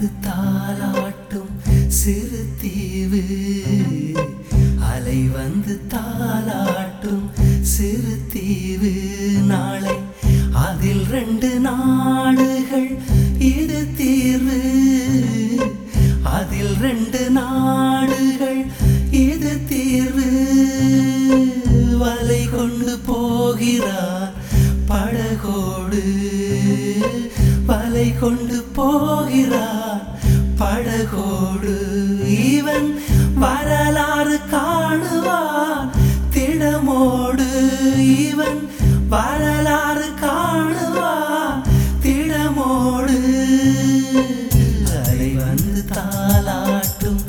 அணைந்து தாளாட்டும் சிறு தீவு. அலை வந்து தாளாட்டும் சிறு தீவு. நாளை அதில் ரெண்டு நாடுகள் இது தீர்வு. அதில் ரெண்டு நாடுகள் இது தீர்வு. வலை கொண்டு போகிறார் படகோடு. வலை கொண்டு போகிறார். படகோடு இவன் வரலாறு காணுவார் திடமோடு இவன் வரலாறு காணுவார் திடமோடு அலை வந்து தாளாட்டும்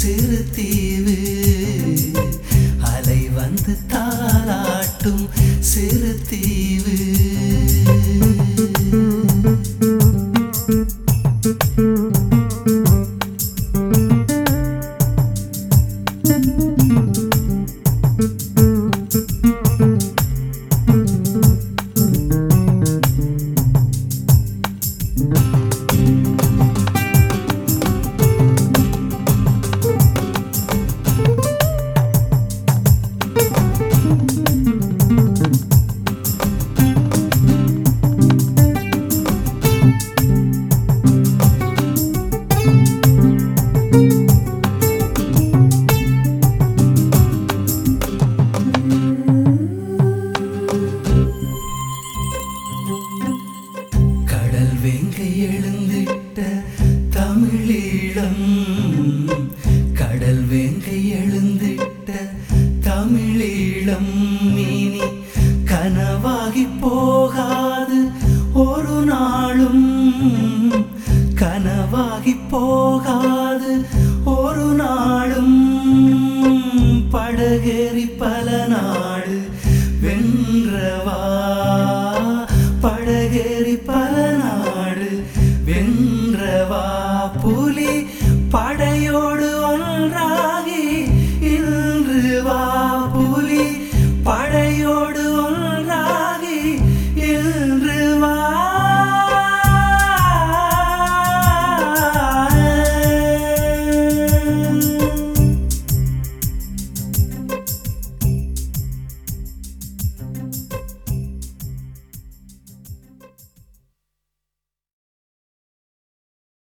சிறு தீவு. அலை வந்து தாளாட்டும் சிறு தீவு. வெங்கை எழுந்திட்ட தமிழீழம். கடல் வேங்கை எழுந்திட்ட தமிழீழம். மீனி கனவாகி போகாது ஒரு நாளும். கனவாகி போகாது ஒரு நாளும். படகேறி பல நாடு வென்றவா. படகேறி பல நாடு